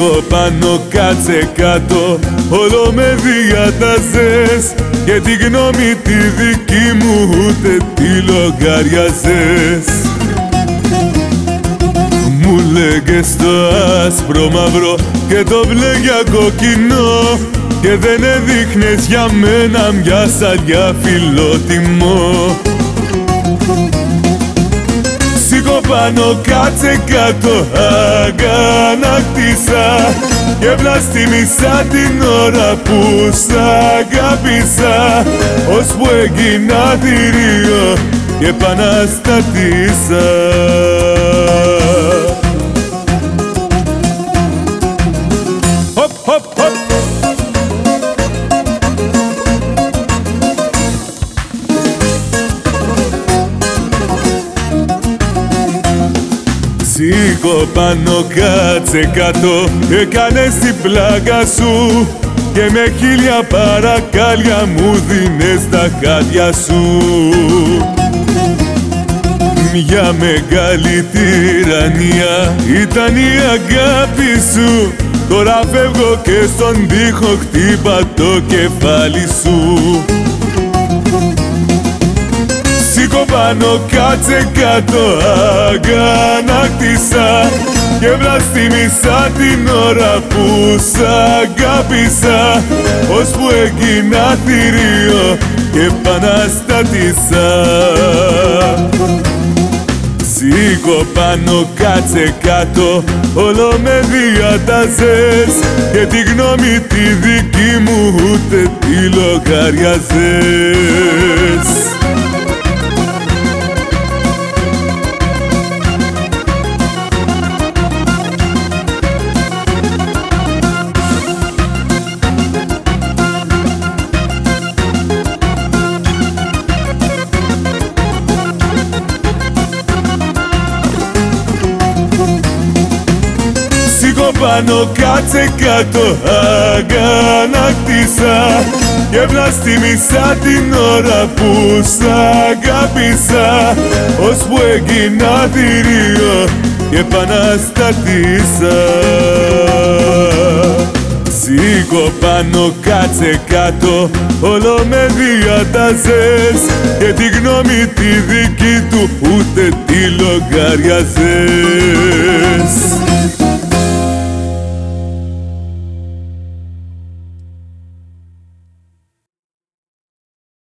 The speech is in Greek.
Σήκω πάνω κάτσε κάτω. Όλο με διαταζές Και τη γνώμη τη δική μου ούτε τη λογαριαζές Μου λέγες το άσπρο μαύρο Και το μπλε για κοκκινό Και δεν έδειχνες για μένα μια σαλιά φιλότιμο πάνω κάτσε κάτω αγανάκτησα. Και βλαστήμισα την ώρα που σ' αγάπησα Ώσπου έγινα θηρίο και επαναστατήσα Σήκω πάνω κάτσε κάτω. Έκανες την πλάκα σου Και με χίλια παρακάλια μου δίνες τα χάδια σου. Μια μεγάλη τυραννία ήταν η αγάπη σου. Τώρα φεύγω και στον τοίχο χτύπα το κεφάλι σου Σήκω πάνω κάτσε κάτω αγανάκτησα. Και βλαστήμισα την ώρα που σ' αγάπησα. Ώσπου έγινα θηρίο και επαναστατήσα Σήκω πάνω κάτσε κάτω Όλο με διατάζες. Και τη γνώμη τη δική μου ούτε τη λογαριαζες πάνω κάτσε κάτω αγανάκτησα. Και βλαστήμισα την ώρα που σ' αγάπησα. Ώσπου έγινα θηρίο και επαναστατήσα. Σήκω πάνω κάτσε κάτω Όλο με διατάζες. Και τη γνώμη τη δική του ούτε τη λογαριαζες